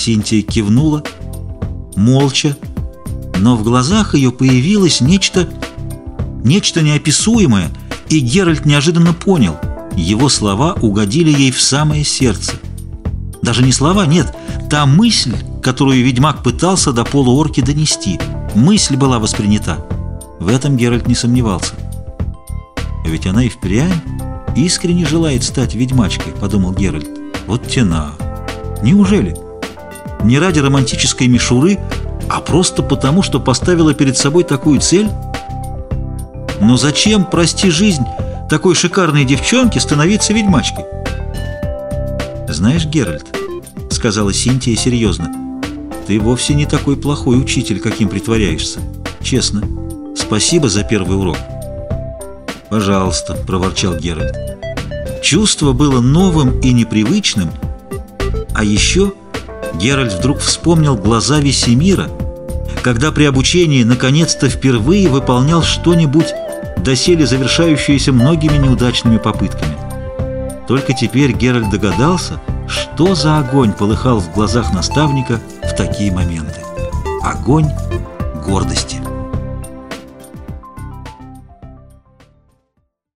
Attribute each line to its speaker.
Speaker 1: Синтия кивнула, молча, но в глазах ее появилось нечто, нечто неописуемое, и Геральт неожиданно понял, его слова угодили ей в самое сердце. Даже не слова, нет, та мысль, которую ведьмак пытался до полуорки донести. Мысль была воспринята. В этом Геральт не сомневался. «Ведь она и впрямь искренне желает стать ведьмачкой», — подумал Геральт. «Вот тена! Неужели? Не ради романтической мишуры, а просто потому, что поставила перед собой такую цель? Но зачем, прости жизнь, такой шикарной девчонке становиться ведьмачкой?» «Знаешь, Геральт», — сказала Синтия серьезно, — «ты вовсе не такой плохой учитель, каким притворяешься. Честно. Спасибо за первый урок». «Пожалуйста», — проворчал Геральт. Чувство было новым и непривычным, а еще Геральт вдруг вспомнил глаза Весемира, когда при обучении наконец-то впервые выполнял что-нибудь, доселе завершающееся многими неудачными попытками. Только теперь Геральт догадался, что за огонь полыхал в глазах наставника в такие моменты. Огонь гордости.